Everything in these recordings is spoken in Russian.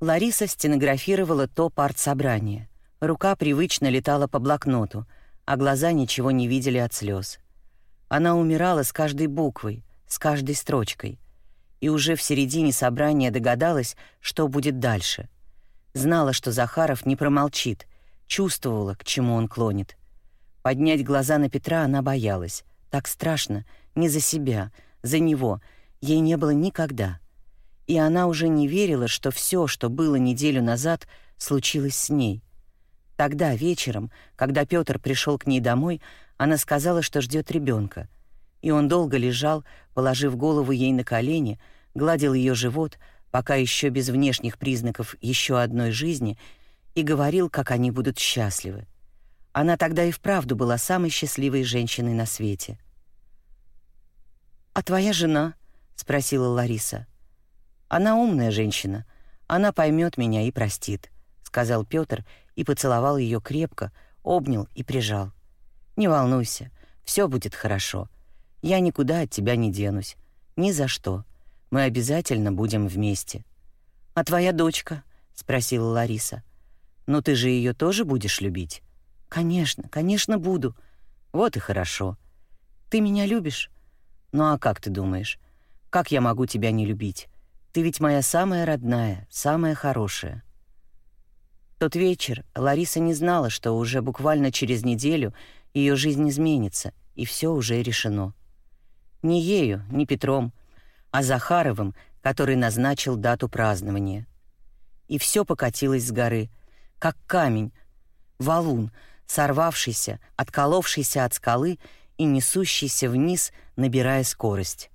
Лариса стенографировала то партсобрание. Рука привычно летала по блокноту, а глаза ничего не видели от слез. Она умирала с каждой буквой, с каждой строчкой. И уже в середине собрания догадалась, что будет дальше. Знала, что Захаров не промолчит, чувствовала, к чему он клонит. Поднять глаза на Петра она боялась. Так страшно, не за себя, за него. Ей не было никогда и она уже не верила, что все, что было неделю назад, случилось с ней. Тогда вечером, когда Петр пришел к ней домой, она сказала, что ждет ребенка, и он долго лежал, положив голову ей на колени, гладил ее живот, пока еще без внешних признаков еще одной жизни, и говорил, как они будут счастливы. Она тогда и вправду была самой счастливой женщиной на свете. «А твоя жена?» — спросила Лариса. Она умная женщина. Она поймет меня и простит, сказал Петр и поцеловал ее крепко, обнял и прижал. Не волнуйся, все будет хорошо. Я никуда от тебя не денусь, ни за что. Мы обязательно будем вместе. А твоя дочка? спросила Лариса. Но ты же ее тоже будешь любить? Конечно, конечно, буду. Вот и хорошо. Ты меня любишь? Ну а как ты думаешь? Как я могу тебя не любить? Ты ведь моя самая родная, самая хорошая. Тот вечер Лариса не знала, что уже буквально через неделю ее жизнь изменится, и все уже решено. Не ею, не Петром, а Захаровым, который назначил дату празднования. И все покатилось с горы, как камень, валун, сорвавшийся, отколовшийся от скалы и несущийся вниз, набирая скорость.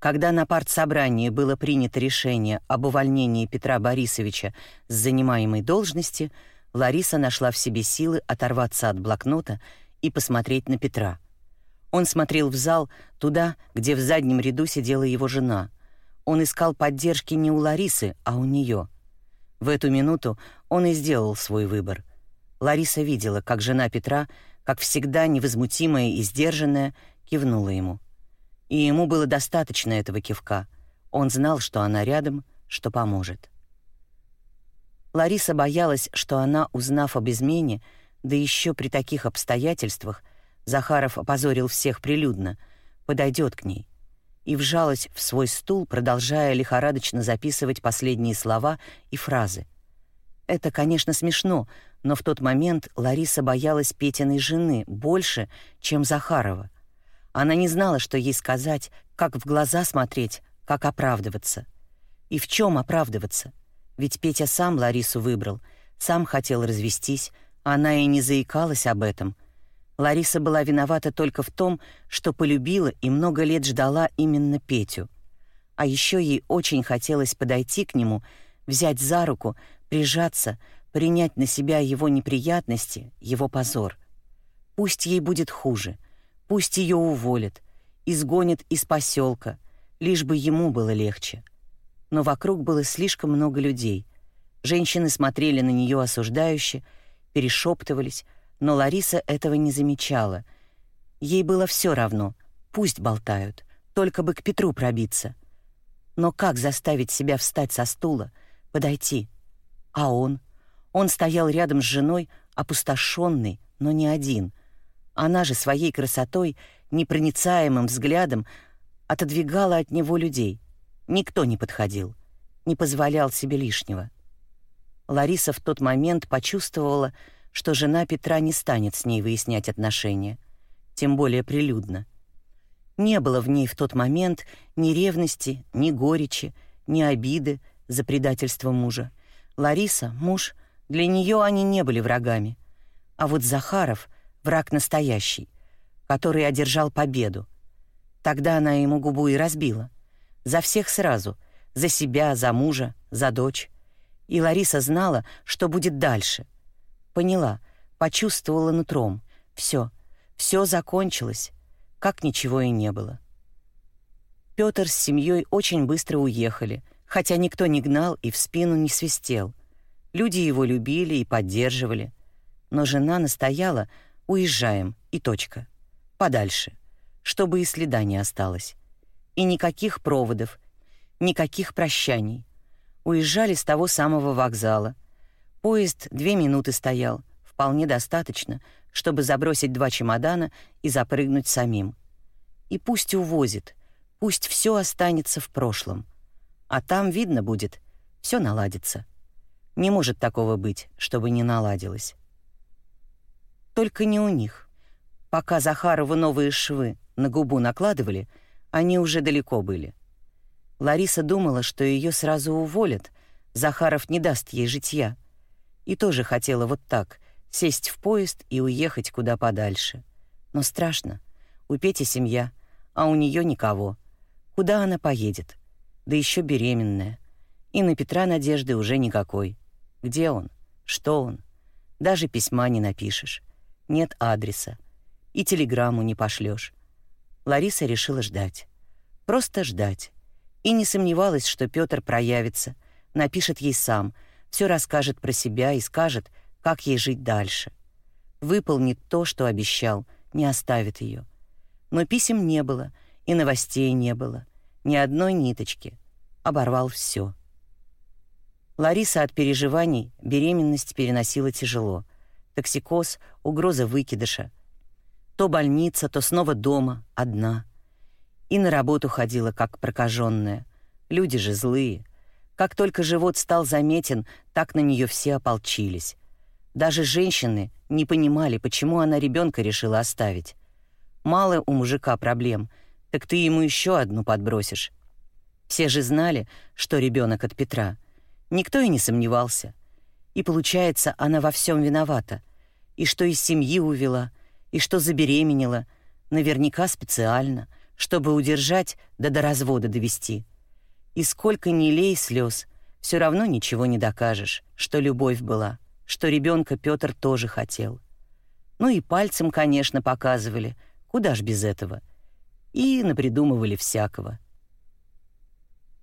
Когда на партсобрании было принято решение об увольнении Петра Борисовича с занимаемой должности, Лариса нашла в себе силы оторваться от блокнота и посмотреть на Петра. Он смотрел в зал, туда, где в заднем ряду сидела его жена. Он искал поддержки не у Ларисы, а у нее. В эту минуту он и сделал свой выбор. Лариса видела, как жена Петра, как всегда невозмутимая и сдержанная, кивнула ему — и ему было достаточно этого кивка. Он знал, что она рядом, что поможет. Лариса боялась, что она, узнав об измене, да еще при таких обстоятельствах, Захаров опозорил всех прилюдно, подойдет к ней. И вжалась в свой стул, продолжая лихорадочно записывать последние слова и фразы. Это, конечно, смешно, но в тот момент Лариса боялась Петиной жены больше, чем Захарова — она не знала, что ей сказать, как в глаза смотреть, как оправдываться. И в чем оправдываться? Ведь Петя сам Ларису выбрал, сам хотел развестись, она и не заикалась об этом. Лариса была виновата только в том, что полюбила и много лет ждала именно Петю. А еще ей очень хотелось подойти к нему, взять за руку, прижаться, принять на себя его неприятности, его позор. Пусть ей будет хуже — Пусть ее уволят, изгонят из поселка, лишь бы ему было легче. Но вокруг было слишком много людей. Женщины смотрели на нее осуждающе, перешептывались, но Лариса этого не замечала. Ей было все равно, пусть болтают, только бы к Петру пробиться. Но как заставить себя встать со стула, подойти? А он? Он стоял рядом с женой, опустошенный, но не один — она же своей красотой, непроницаемым взглядом отодвигала от него людей. Никто не подходил, не позволял себе лишнего. Лариса в тот момент почувствовала, что жена Петра не станет с ней выяснять отношения, тем более прилюдно. Не было в ней в тот момент ни ревности, ни горечи, ни обиды за предательство мужа. Лариса, муж, для нее они не были врагами. А вот Захаров — враг настоящий, который одержал победу. Тогда она ему губу и разбила. За всех сразу, за себя, за мужа, за дочь. И Лариса знала, что будет дальше. Поняла, почувствовала нутром. Все, все закончилось, как ничего и не было. Пётр с семьей очень быстро уехали, хотя никто не гнал и в спину не свистел. Люди его любили и поддерживали. Но жена настояла, Уезжаем, и точка. Подальше, чтобы и следа не осталось. И никаких проводов, никаких прощаний. Уезжали с того самого вокзала. Поезд две минуты стоял, вполне достаточно, чтобы забросить два чемодана и запрыгнуть самим. И пусть увозит, пусть все останется в прошлом. А там видно будет, все наладится. Не может такого быть, чтобы не наладилось. Только не у них. Пока Захарову новые швы на губу накладывали, они уже далеко были. Лариса думала, что ее сразу уволят, Захаров не даст ей житья. И тоже хотела вот так, сесть в поезд и уехать куда подальше. Но страшно. У Пети семья, а у нее никого. Куда она поедет? Да еще беременная. И на Петра надежды уже никакой. Где он? Что он? Даже письма не напишешь. Нет адреса. И телеграмму не пошлешь. Лариса решила ждать. Просто ждать. И не сомневалась, что Петр проявится, напишет ей сам, все расскажет про себя и скажет, как ей жить дальше. Выполнит то, что обещал, не оставит ее. Но писем не было, и новостей не было, ни одной ниточки. Оборвал все. Лариса от переживаний беременность переносила тяжело. Токсикоз, угроза выкидыша. То больница, то снова дома, одна. И на работу ходила, как прокаженная. Люди же злые. Как только живот стал заметен, так на нее все ополчились. Даже женщины не понимали, почему она ребенка решила оставить. Мало у мужика проблем, так ты ему еще одну подбросишь. Все же знали, что ребенок от Петра. Никто и не сомневался. И получается, она во всем виновата. И что из семьи увела, и что забеременела, наверняка специально, чтобы удержать да до развода довести. И сколько ни лей слез, все равно ничего не докажешь, что любовь была что ребенка Петр тоже хотел. Ну и пальцем, конечно, показывали, куда ж без этого. И напридумывали всякого.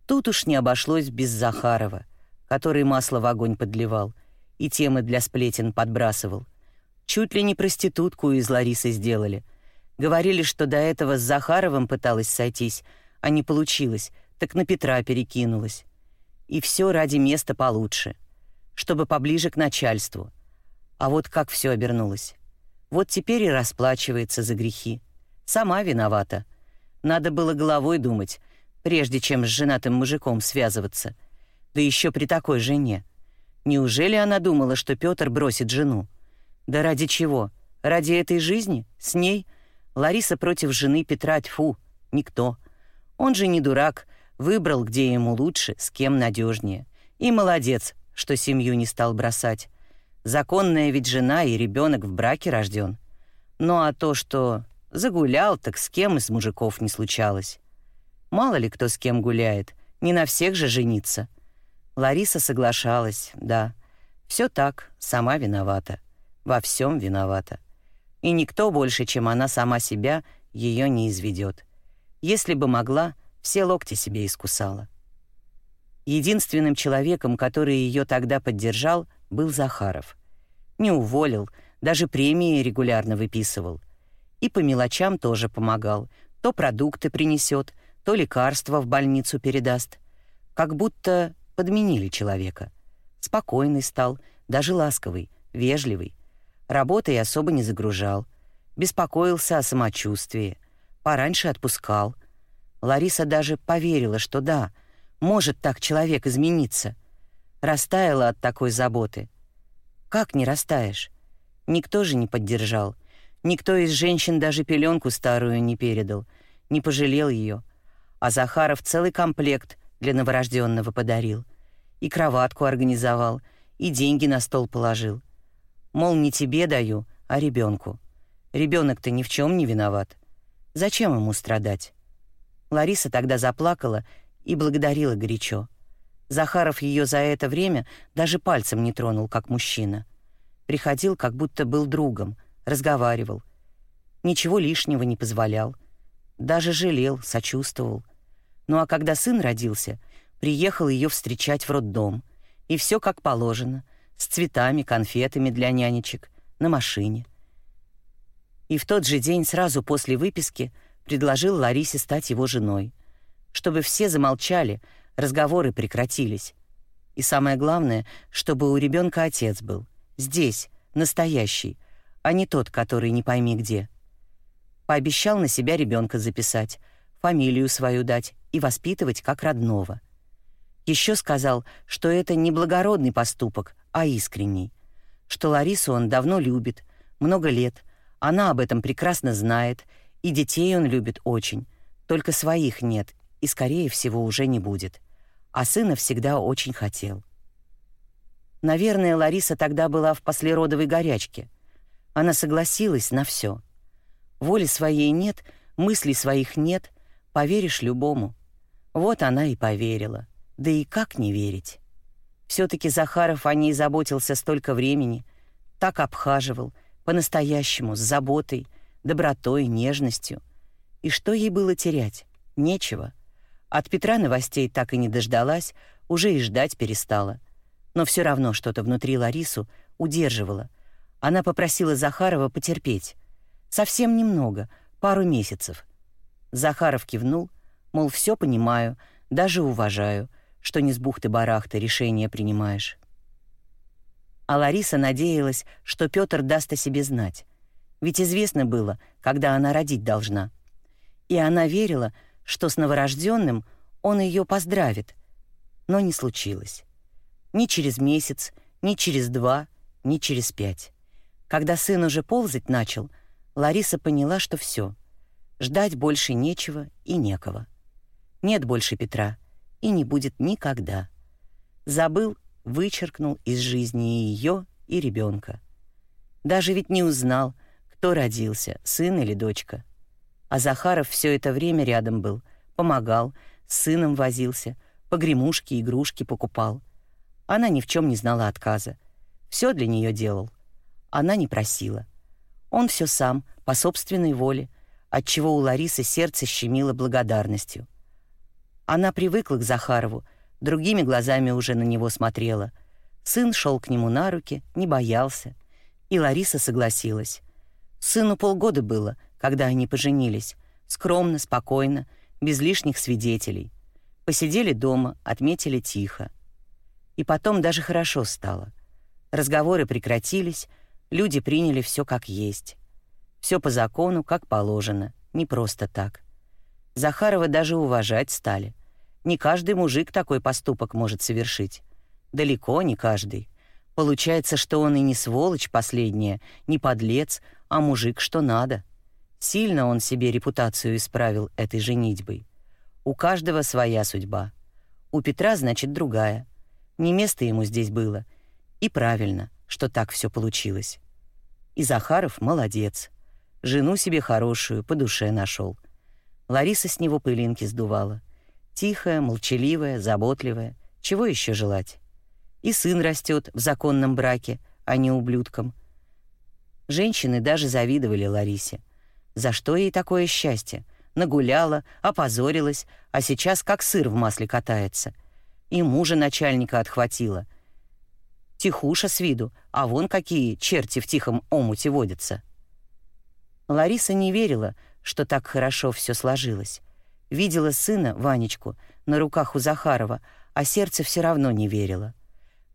Тут уж не обошлось без Захарова, который масло в огонь подливал и темы для сплетен подбрасывал. Чуть ли не проститутку из Ларисы сделали. Говорили, что до этого с Захаровым пыталась сойтись, а не получилось, так на Петра перекинулась. И все ради места получше — чтобы поближе к начальству. А вот как все обернулось. Вот теперь и расплачивается за грехи. Сама виновата. Надо было головой думать, прежде чем с женатым мужиком связываться. Да еще при такой жене. Неужели она думала, что Петр бросит жену? Да ради чего? Ради этой жизни? С ней? Лариса против жены Петра тьфу, никто. Он же не дурак, выбрал, где ему лучше, с кем надежнее. И молодец, что семью не стал бросать. Законная ведь жена и ребенок в браке рожден. Ну а то, что загулял, так с кем из мужиков не случалось. Мало ли кто с кем гуляет, не на всех же жениться. Лариса соглашалась, да. Все так, сама виновата. Во всем виновата. И никто больше, чем она сама себя, ее не изведет. Если бы могла, все локти себе искусала. Единственным человеком, который ее тогда поддержал, был Захаров. Не уволил, даже премии регулярно выписывал. И по мелочам тоже помогал. То продукты принесет, то лекарства в больницу передаст. Как будто подменили человека. Спокойный стал, даже ласковый, вежливый. Работой особо не загружал. Беспокоился о самочувствии. Пораньше отпускал. Лариса даже поверила, что да — может так человек измениться? Растаяла от такой заботы. Как не растаешь? Никто же не поддержал. Никто из женщин даже пеленку старую не передал, не пожалел ее. А Захаров целый комплект для новорожденного подарил. И кроватку организовал, и деньги на стол положил. Мол, не тебе даю, а ребенку. Ребенок-то ни в чем не виноват. Зачем ему страдать? Лариса тогда заплакала и благодарила горячо. Захаров ее за это время даже пальцем не тронул, как мужчина. Приходил, как будто был другом, разговаривал. Ничего лишнего не позволял. Даже жалел, сочувствовал. Ну а когда сын родился, приехал ее встречать в роддом. И все как положено, с цветами, конфетами для нянечек, на машине. И в тот же день, сразу после выписки, предложил Ларисе стать его женой чтобы все замолчали, разговоры прекратились. И самое главное, чтобы у ребенка отец был. Здесь, настоящий, а не тот, который не пойми где. Пообещал на себя ребенка записать, фамилию свою дать и воспитывать как родного. Еще сказал, что это не благородный поступок, а искренний. Что Ларису он давно любит, много лет, она об этом прекрасно знает, и детей он любит очень, только своих нет и, скорее всего, уже не будет. А сына всегда очень хотел. Наверное, Лариса тогда была в послеродовой горячке. Она согласилась на все. Воли своей нет, мыслей своих нет, поверишь любому. Вот она и поверила. Да и как не верить? все таки Захаров о ней заботился столько времени, так обхаживал, по-настоящему, с заботой, добротой, нежностью. И что ей было терять? Нечего. От Петра новостей так и не дождалась, уже и ждать перестала. Но все равно что-то внутри Ларису удерживало. Она попросила Захарова потерпеть. Совсем немного, пару месяцев. Захаров кивнул, мол, все понимаю, даже уважаю, что не с бухты-барахты решение принимаешь. А Лариса надеялась, что Петр даст о себе знать. Ведь известно было, когда она родить должна. И она верила, что с новорожденным он ее поздравит. Но не случилось. Ни через месяц, ни через два, ни через пять. Когда сын уже ползать начал, Лариса поняла, что все. Ждать больше нечего и некого. Нет больше Петра, и не будет никогда. Забыл вычеркнул из жизни и ее, и ребенка. Даже ведь не узнал, кто родился, сын или дочка. А Захаров все это время рядом был, помогал, с сыном возился, погремушки, игрушки покупал. Она ни в чем не знала отказа. Все для нее делал. Она не просила. Он все сам, по собственной воле, отчего у Ларисы сердце щемило благодарностью. Она привыкла к Захарову, другими глазами уже на него смотрела. Сын шел к нему на руки, не боялся. И Лариса согласилась. Сыну полгода было, когда они поженились. Скромно, спокойно, без лишних свидетелей. Посидели дома, отметили тихо. И потом даже хорошо стало. Разговоры прекратились, люди приняли все как есть. Все по закону, как положено, не просто так. Захарова даже уважать стали. Не каждый мужик такой поступок может совершить. Далеко не каждый. Получается, что он и не сволочь последняя, не подлец, а мужик что надо. Сильно он себе репутацию исправил этой женитьбой. У каждого своя судьба. У Петра, значит, другая. Не место ему здесь было. И правильно, что так все получилось. И Захаров молодец. Жену себе хорошую, по душе нашел. Лариса с него пылинки сдувала. Тихая, молчаливая, заботливая. Чего еще желать? И сын растет в законном браке, а не ублюдком. Женщины даже завидовали Ларисе. За что ей такое счастье? Нагуляла, опозорилась, а сейчас как сыр в масле катается. И мужа начальника отхватила. Тихуша с виду, а вон какие черти в тихом омуте водятся. Лариса не верила, что так хорошо все сложилось. Видела сына, Ванечку, на руках у Захарова, а сердце все равно не верило.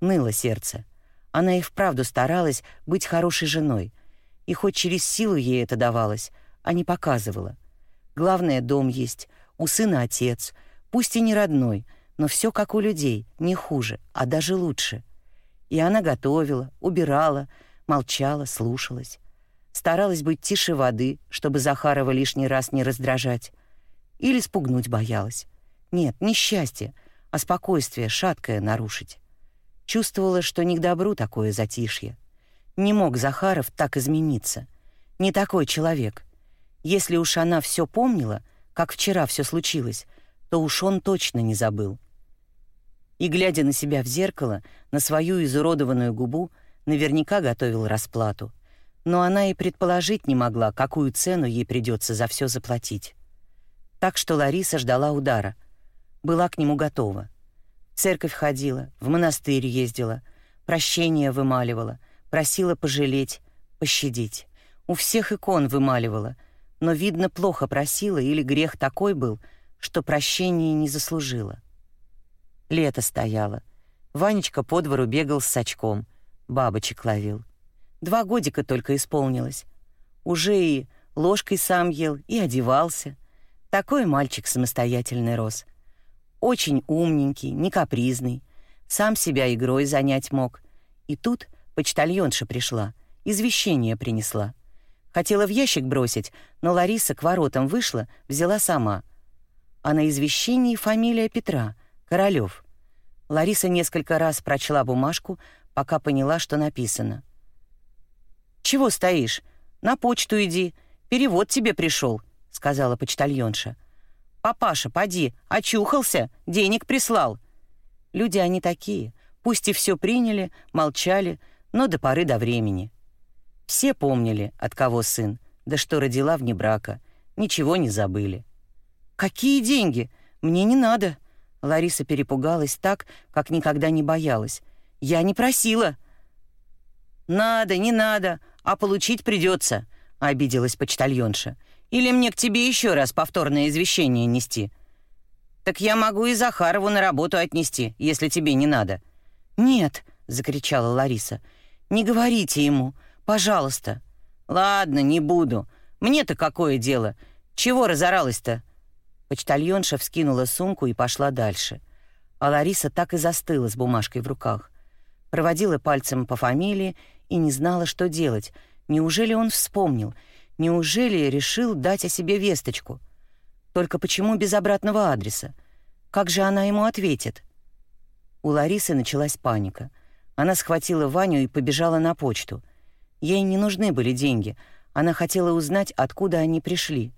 Ныло сердце. Она и вправду старалась быть хорошей женой. И хоть через силу ей это давалось, а не показывала. Главное, дом есть, у сына отец, пусть и не родной, но все как у людей, не хуже, а даже лучше. И она готовила, убирала, молчала, слушалась. Старалась быть тише воды, чтобы Захарова лишний раз не раздражать. Или спугнуть боялась. Нет, не счастье, а спокойствие шаткое нарушить. Чувствовала, что не к добру такое затишье. Не мог Захаров так измениться. Не такой человек. Если уж она все помнила, как вчера все случилось, то уж он точно не забыл. И, глядя на себя в зеркало, на свою изуродованную губу, наверняка готовил расплату. Но она и предположить не могла, какую цену ей придется за все заплатить. Так что Лариса ждала удара. Была к нему готова. В церковь ходила, в монастырь ездила, прощения вымаливала, просила пожалеть, пощадить. У всех икон вымаливала, но, видно, плохо просила или грех такой был, что прощения не заслужила. Лето стояло. Ванечка по двору бегал с сачком, бабочек ловил. Два годика только исполнилось. Уже и ложкой сам ел, и одевался. Такой мальчик самостоятельный рос. Очень умненький, не капризный. Сам себя игрой занять мог. И тут почтальонша пришла, извещение принесла. Хотела в ящик бросить, но Лариса к воротам вышла, взяла сама. А на извещении фамилия Петра, Королёв. Лариса несколько раз прочла бумажку, пока поняла, что написано. «Чего стоишь? На почту иди. Перевод тебе пришел, сказала почтальонша. «Папаша, поди, очухался, денег прислал». Люди они такие, пусть и все приняли, молчали, но до поры до времени. Все помнили, от кого сын, да что родила вне брака, ничего не забыли. «Какие деньги? Мне не надо!» Лариса перепугалась так, как никогда не боялась. «Я не просила!» «Надо, не надо, а получить придется», — обиделась почтальонша. Или мне к тебе еще раз повторное извещение нести? Так я могу и Захарову на работу отнести, если тебе не надо. Нет, закричала Лариса. Не говорите ему, пожалуйста. Ладно, не буду. Мне-то какое дело? Чего разоралась-то? Почтальонша вскинула сумку и пошла дальше. А Лариса так и застыла с бумажкой в руках. Проводила пальцем по фамилии и не знала, что делать. Неужели он вспомнил — Неужели решил дать о себе весточку? Только почему без обратного адреса? Как же она ему ответит? У Ларисы началась паника. Она схватила Ваню и побежала на почту. Ей не нужны были деньги. Она хотела узнать, откуда они пришли.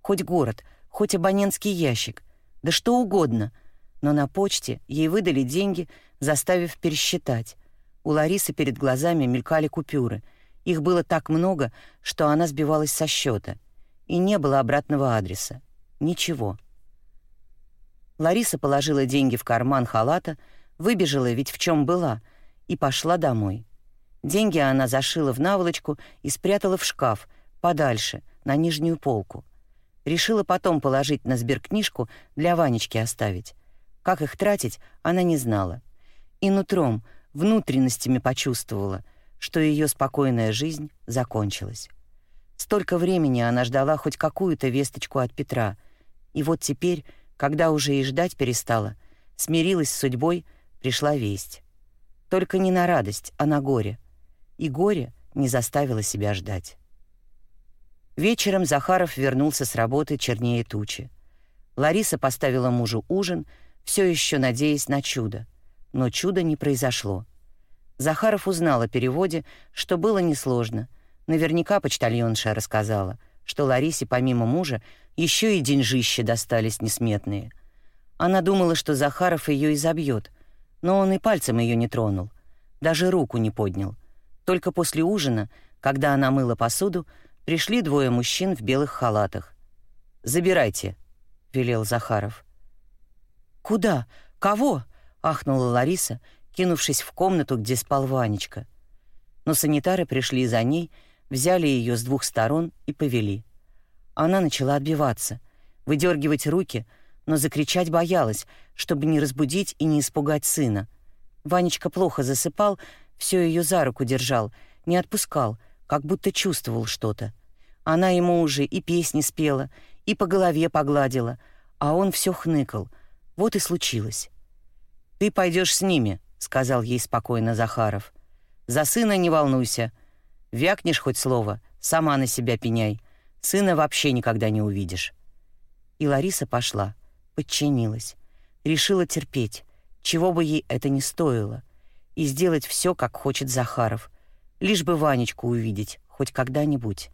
Хоть город, хоть абонентский ящик, да что угодно. Но на почте ей выдали деньги, заставив пересчитать. У Ларисы перед глазами мелькали купюры — их было так много, что она сбивалась со счета, и не было обратного адреса. Ничего. Лариса положила деньги в карман халата, выбежала ведь в чем была, и пошла домой. Деньги она зашила в наволочку и спрятала в шкаф, подальше, на нижнюю полку. Решила потом положить на сберкнижку для Ванечки оставить. Как их тратить, она не знала. И нутром, внутренностями почувствовала — что ее спокойная жизнь закончилась. Столько времени она ждала хоть какую-то весточку от Петра, и вот теперь, когда уже и ждать перестала, смирилась с судьбой, пришла весть. Только не на радость, а на горе. И горе не заставило себя ждать. Вечером Захаров вернулся с работы чернее тучи. Лариса поставила мужу ужин, все еще надеясь на чудо. Но чуда не произошло. Захаров узнал о переводе, что было несложно. Наверняка почтальонша рассказала, что Ларисе помимо мужа еще и деньжища достались несметные. Она думала, что Захаров ее изобьет, но он и пальцем ее не тронул, даже руку не поднял. Только после ужина, когда она мыла посуду, пришли двое мужчин в белых халатах. «Забирайте», — велел Захаров. «Куда? Кого?» — ахнула Лариса кинувшись в комнату, где спал Ванечка. Но санитары пришли за ней, взяли ее с двух сторон и повели. Она начала отбиваться, выдергивать руки, но закричать боялась, чтобы не разбудить и не испугать сына. Ванечка плохо засыпал, все ее за руку держал, не отпускал, как будто чувствовал что-то. Она ему уже и песни спела, и по голове погладила, а он все хныкал. Вот и случилось. «Ты пойдешь с ними», — сказал ей спокойно Захаров. «За сына не волнуйся. Вякнешь хоть слово, сама на себя пеняй. Сына вообще никогда не увидишь». И Лариса пошла, подчинилась, решила терпеть, чего бы ей это ни стоило, и сделать все, как хочет Захаров, лишь бы Ванечку увидеть хоть когда-нибудь.